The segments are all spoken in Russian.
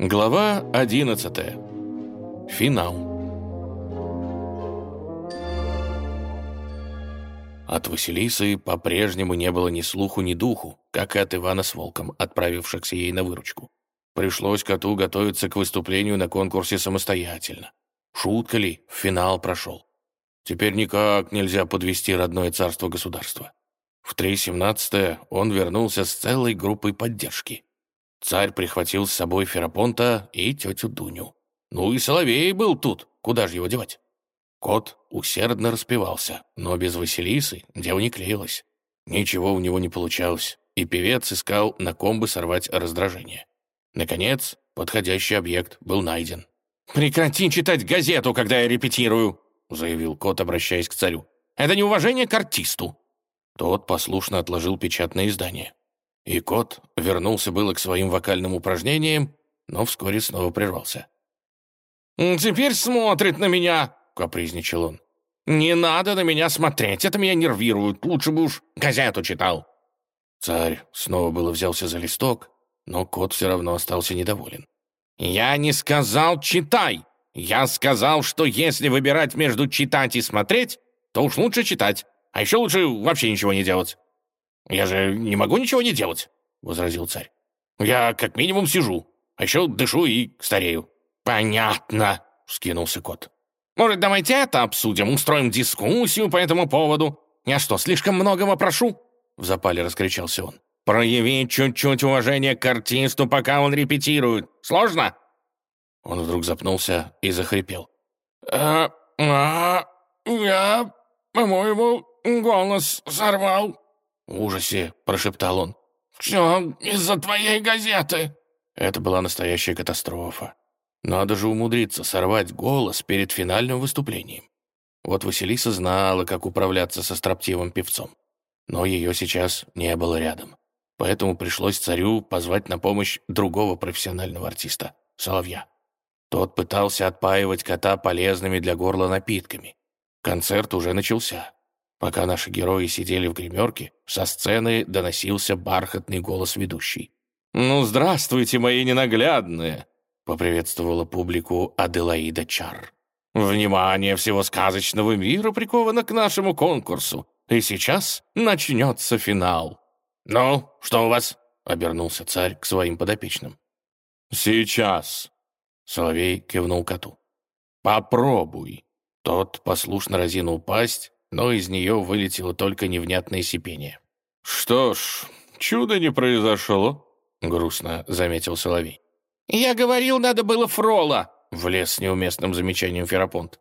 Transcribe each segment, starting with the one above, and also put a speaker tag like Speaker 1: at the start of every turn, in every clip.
Speaker 1: Глава 11. Финал. От Василисы по-прежнему не было ни слуху, ни духу, как и от Ивана с Волком, отправившихся ей на выручку. Пришлось коту готовиться к выступлению на конкурсе самостоятельно. Шутка ли, финал прошел. Теперь никак нельзя подвести родное царство государства. В 3.17 он вернулся с целой группой поддержки. Царь прихватил с собой Ферапонта и тетю Дуню. Ну и Соловей был тут, куда же его девать? Кот усердно распевался, но без Василисы дело не клеилось. Ничего у него не получалось, и певец искал, на ком бы сорвать раздражение. Наконец, подходящий объект был найден.
Speaker 2: «Прекрати читать газету, когда я репетирую!» заявил кот, обращаясь к царю. «Это неуважение к артисту!»
Speaker 1: Тот послушно отложил печатное издание. И кот вернулся было к своим вокальным упражнениям, но вскоре снова прервался.
Speaker 2: «Теперь смотрит на меня!» — капризничал он. «Не надо на меня смотреть, это меня нервирует. Лучше бы уж газету читал».
Speaker 1: Царь снова было взялся за листок, но кот все равно остался недоволен.
Speaker 2: «Я не сказал «читай». Я сказал, что если выбирать между читать и смотреть, то уж лучше читать. А еще лучше вообще ничего не делать». «Я же не могу ничего не делать», — возразил царь. «Я как минимум сижу, а еще дышу и старею». «Понятно», — скинулся кот. «Может, давайте это обсудим, устроим дискуссию по этому поводу? Я что, слишком многого прошу?» В запале раскричался он. «Прояви чуть-чуть уважения к артисту, пока он репетирует. Сложно?»
Speaker 1: Он вдруг запнулся и захрипел.
Speaker 2: «А, а, я, по-моему, голос сорвал».
Speaker 1: Ужасе прошептал он.
Speaker 2: «Все из-за твоей газеты».
Speaker 1: Это была настоящая катастрофа. Надо же умудриться сорвать голос перед финальным выступлением. Вот Василиса знала, как управляться со строптивым певцом. Но ее сейчас не было рядом. Поэтому пришлось царю позвать на помощь другого профессионального артиста — Соловья. Тот пытался отпаивать кота полезными для горла напитками. Концерт уже начался. Пока наши герои сидели в гримерке, со сцены доносился бархатный голос ведущей.
Speaker 2: «Ну, здравствуйте, мои ненаглядные!»
Speaker 1: — поприветствовала публику Аделаида Чар.
Speaker 2: «Внимание всего сказочного мира приковано к нашему конкурсу, и сейчас начнется финал». «Ну, что у вас?» — обернулся царь к своим подопечным.
Speaker 1: «Сейчас», — Соловей кивнул коту. «Попробуй». Тот послушно разинул пасть, но из нее вылетело только невнятное сипение.
Speaker 2: «Что ж, чудо не произошло», — грустно заметил Соловей. «Я говорил, надо было фрола», — влез с неуместным замечанием Ферапонт.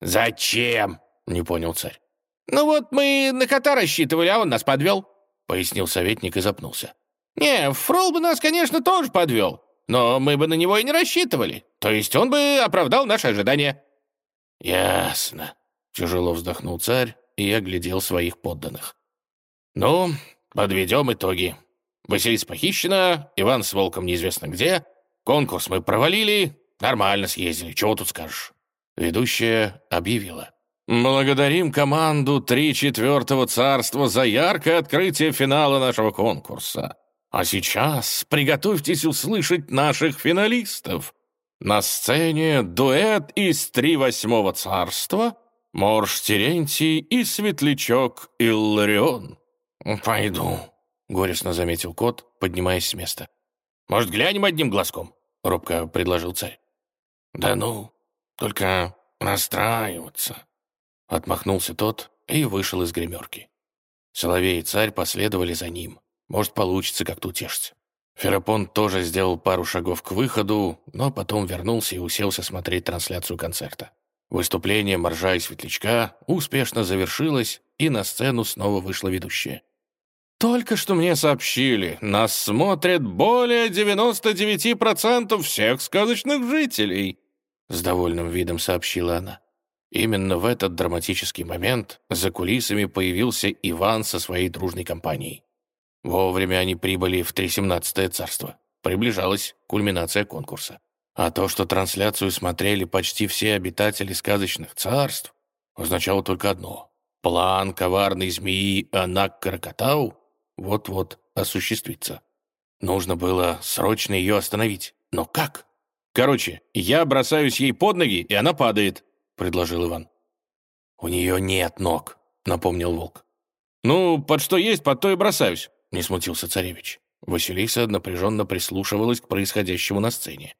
Speaker 1: «Зачем?» — не понял царь.
Speaker 2: «Ну вот мы на кота рассчитывали, а он нас подвел», —
Speaker 1: пояснил советник и запнулся.
Speaker 2: «Не, фрол бы нас, конечно, тоже подвел, но мы бы на него и не рассчитывали. То есть он бы оправдал наши ожидания».
Speaker 1: «Ясно», Тяжело вздохнул царь и оглядел своих подданных. «Ну, подведем итоги. Василиса похищена, Иван с Волком неизвестно где, конкурс мы провалили, нормально съездили, чего тут скажешь?» Ведущая объявила.
Speaker 2: «Благодарим команду «Три четвертого царства» за яркое открытие финала нашего конкурса. А сейчас приготовьтесь услышать наших финалистов. На сцене дуэт из «Три восьмого царства» Морж Терентий и Светлячок Илларион».
Speaker 1: «Пойду», — горестно заметил кот, поднимаясь с места.
Speaker 2: «Может, глянем одним глазком?» — робко предложил царь.
Speaker 1: «Да ну, только расстраиваться», — отмахнулся тот и вышел из гримерки. Соловей и царь последовали за ним. Может, получится как-то утешить. Ферапонт тоже сделал пару шагов к выходу, но потом вернулся и уселся смотреть трансляцию концерта. Выступление Моржа и Светлячка успешно завершилось, и на сцену снова вышла ведущая.
Speaker 2: «Только что мне сообщили, нас смотрят более 99% всех сказочных жителей»,
Speaker 1: с довольным видом сообщила она. Именно в этот драматический момент за кулисами появился Иван со своей дружной компанией. Вовремя они прибыли в 317-е царство. Приближалась кульминация конкурса. А то, что трансляцию смотрели почти все обитатели сказочных царств, означало только одно. План коварной змеи Анак Каракатау вот-вот осуществится. Нужно было срочно ее остановить. Но как?
Speaker 2: Короче, я бросаюсь ей под ноги, и она падает», — предложил Иван.
Speaker 1: «У нее нет ног», — напомнил волк.
Speaker 2: «Ну, под что есть, под то и бросаюсь», —
Speaker 1: не смутился царевич. Василиса напряженно прислушивалась к происходящему на сцене.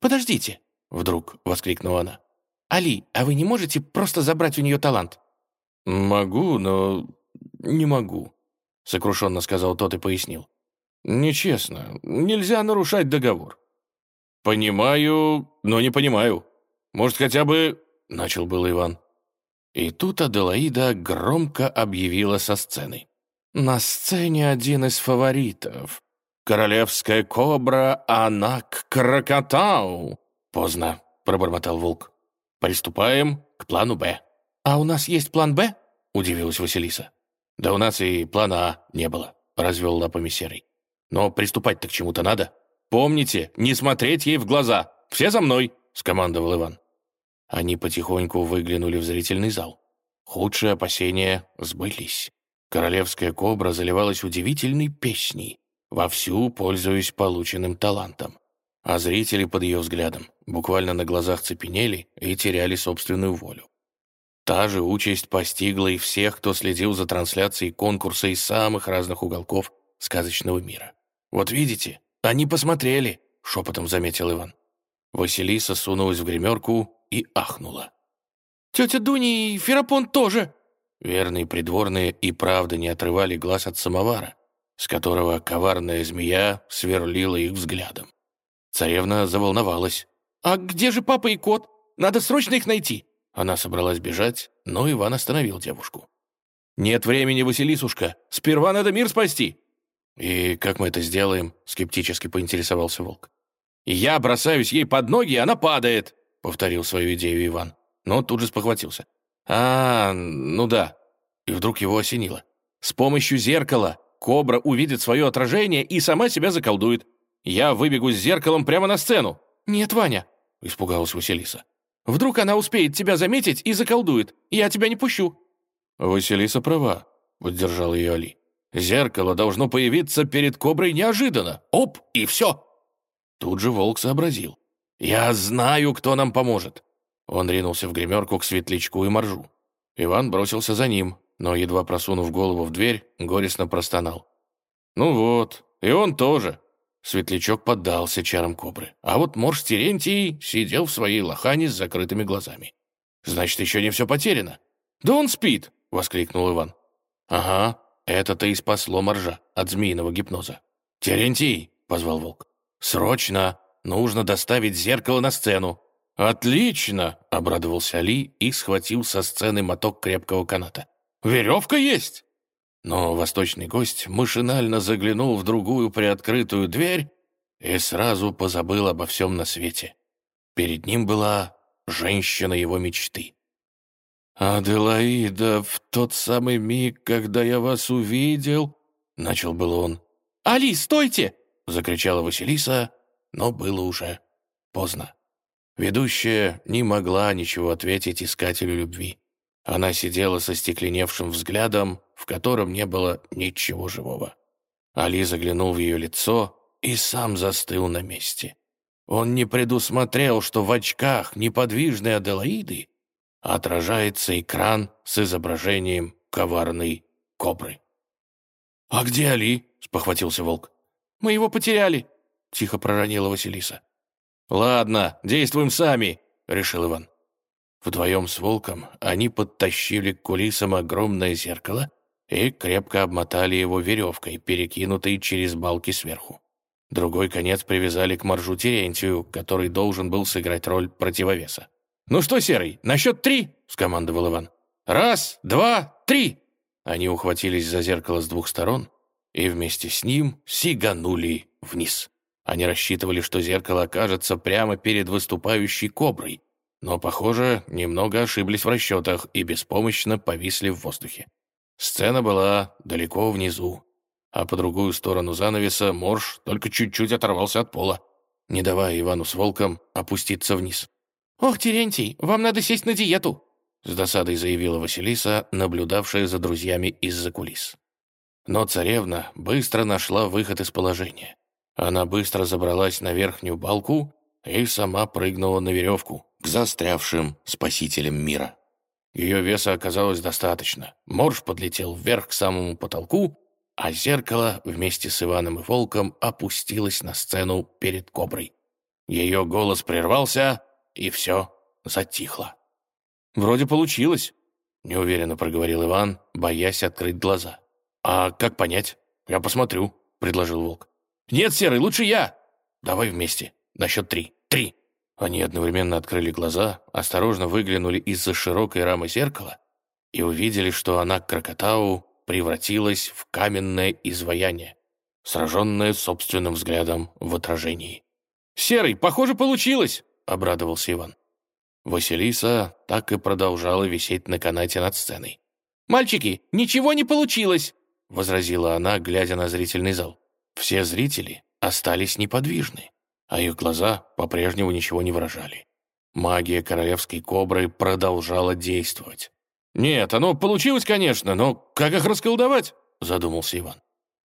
Speaker 3: «Подождите!» — вдруг воскликнула она. «Али, а вы не можете просто забрать у нее талант?»
Speaker 1: «Могу, но не могу», — сокрушенно сказал тот и пояснил. «Нечестно. Нельзя нарушать договор».
Speaker 2: «Понимаю, но не понимаю. Может, хотя бы...» — начал был Иван.
Speaker 1: И тут Аделаида громко объявила со сцены. «На сцене один из фаворитов. Королевская кобра Анак Крокотау».
Speaker 2: «Поздно», — пробормотал волк. «Приступаем к плану «Б».
Speaker 3: «А у нас есть план «Б»?»
Speaker 1: — удивилась Василиса.
Speaker 2: «Да у нас и плана «А» не было», — развел лапами Серый. «Но приступать-то к чему-то надо. Помните, не смотреть ей в глаза. Все за мной!» — скомандовал Иван.
Speaker 1: Они потихоньку выглянули в зрительный зал. Худшие опасения сбылись. Королевская кобра заливалась удивительной песней, вовсю пользуясь полученным талантом. А зрители под ее взглядом буквально на глазах цепенели и теряли собственную волю. Та же участь постигла и всех, кто следил за трансляцией конкурса из самых разных уголков сказочного мира. «Вот видите, они посмотрели», — шепотом заметил Иван. Василиса сунулась в гримерку и ахнула.
Speaker 3: «Тетя Дуня и Ферапон тоже!»
Speaker 1: Верные придворные и правда не отрывали глаз от самовара, с которого коварная змея сверлила их взглядом. Царевна заволновалась.
Speaker 3: «А где же папа и кот? Надо срочно их найти!»
Speaker 1: Она собралась бежать, но Иван остановил девушку.
Speaker 2: «Нет времени, Василисушка! Сперва надо мир спасти!»
Speaker 1: «И как мы это сделаем?» — скептически поинтересовался волк.
Speaker 2: «Я бросаюсь ей под ноги, и она падает!»
Speaker 1: — повторил свою идею Иван, но тут же спохватился. «А, ну да». И вдруг его осенило.
Speaker 2: «С помощью зеркала кобра увидит свое отражение и сама себя заколдует. Я выбегу с зеркалом прямо на сцену».
Speaker 3: «Нет, Ваня», — испугалась Василиса. «Вдруг она успеет тебя заметить и заколдует. Я тебя не пущу».
Speaker 1: «Василиса права», — поддержал ее Али. «Зеркало должно появиться перед коброй неожиданно. Оп, и все». Тут же волк сообразил. «Я знаю, кто нам поможет!» Он ринулся в гримерку к светлячку и моржу. Иван бросился за ним, но, едва просунув голову в дверь, горестно простонал.
Speaker 2: «Ну вот, и он тоже!»
Speaker 1: Светлячок поддался чарам кобры. А вот морж Терентий сидел в своей лохане с закрытыми глазами. «Значит, еще не все потеряно!»
Speaker 2: «Да он спит!»
Speaker 1: — воскликнул Иван. «Ага, это-то и спасло моржа от змеиного гипноза». «Терентий!» — позвал волк. «Срочно! Нужно доставить зеркало на сцену».
Speaker 2: «Отлично!»
Speaker 1: — обрадовался Али и схватил со сцены моток крепкого каната.
Speaker 2: «Веревка есть!»
Speaker 1: Но восточный гость машинально заглянул в другую приоткрытую дверь и сразу позабыл обо всем на свете. Перед ним была женщина его мечты. «Аделаида, в тот самый миг, когда я вас увидел...» — начал был он.
Speaker 3: «Али, стойте!»
Speaker 1: — закричала Василиса, но было уже поздно. Ведущая не могла ничего ответить искателю любви. Она сидела со стекленевшим взглядом, в котором не было ничего живого. Али заглянул в ее лицо и сам застыл на месте. Он не предусмотрел, что в очках неподвижной Аделаиды отражается экран с изображением коварной кобры.
Speaker 2: «А где Али?» — спохватился волк.
Speaker 3: «Мы его потеряли», —
Speaker 1: тихо проронила Василиса.
Speaker 2: «Ладно, действуем сами», — решил Иван.
Speaker 1: Вдвоем с волком они подтащили к кулисам огромное зеркало и крепко обмотали его веревкой, перекинутой через балки сверху. Другой конец привязали к моржу Терентию, который должен был сыграть роль противовеса.
Speaker 2: «Ну что, Серый, на счет три?» — скомандовал Иван. «Раз, два, три!»
Speaker 1: Они ухватились за зеркало с двух сторон и вместе с ним сиганули вниз. Они рассчитывали, что зеркало окажется прямо перед выступающей коброй, но, похоже, немного ошиблись в расчетах и беспомощно повисли в воздухе. Сцена была далеко внизу, а по другую сторону занавеса Морж только чуть-чуть оторвался от пола, не давая Ивану с волком опуститься вниз.
Speaker 3: «Ох, Терентий, вам надо сесть на диету!»
Speaker 1: с досадой заявила Василиса, наблюдавшая за друзьями из-за кулис. Но царевна быстро нашла выход из положения. Она быстро забралась на верхнюю балку и сама прыгнула на веревку к застрявшим спасителям мира. Ее веса оказалось достаточно. Морж подлетел вверх к самому потолку, а зеркало вместе с Иваном и Волком опустилось на сцену перед Коброй. Ее голос прервался, и все затихло. «Вроде получилось», — неуверенно проговорил Иван, боясь открыть глаза. «А как понять? Я посмотрю», — предложил Волк. «Нет, Серый, лучше я!» «Давай вместе. На счет три. Три!» Они одновременно открыли глаза, осторожно выглянули из-за широкой рамы зеркала и увидели, что она, Крокотау, превратилась в каменное изваяние, сраженное собственным взглядом в отражении. «Серый, похоже, получилось!» — обрадовался Иван. Василиса так и продолжала висеть на канате над сценой. «Мальчики, ничего не получилось!» — возразила она, глядя на зрительный зал. Все зрители остались неподвижны а их глаза по-прежнему ничего не выражали. Магия королевской кобры продолжала действовать. «Нет, оно получилось, конечно, но как их расколдовать?» — задумался Иван.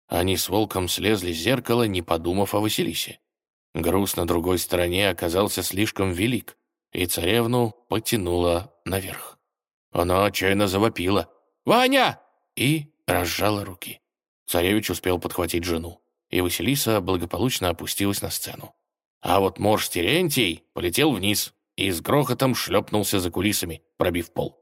Speaker 1: Они с волком слезли с зеркала, не подумав о Василисе. Груз на другой стороне оказался слишком велик, и царевну потянула наверх. Она отчаянно завопила. «Ваня!» и разжала руки. Царевич успел подхватить жену, и Василиса благополучно опустилась на сцену. А вот морж Терентий полетел вниз и с грохотом шлепнулся за кулисами, пробив пол.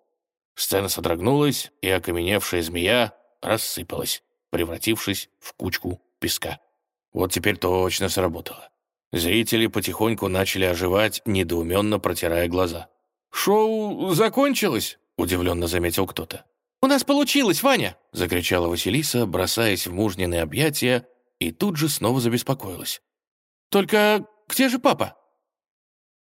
Speaker 1: Сцена содрогнулась, и окаменевшая змея рассыпалась, превратившись в кучку песка. Вот теперь точно сработало. Зрители потихоньку начали оживать, недоуменно протирая глаза. «Шоу закончилось?» — удивленно заметил кто-то. «У нас получилось, Ваня!» — закричала Василиса, бросаясь в мужнины объятия, и тут же снова забеспокоилась. «Только где же папа?»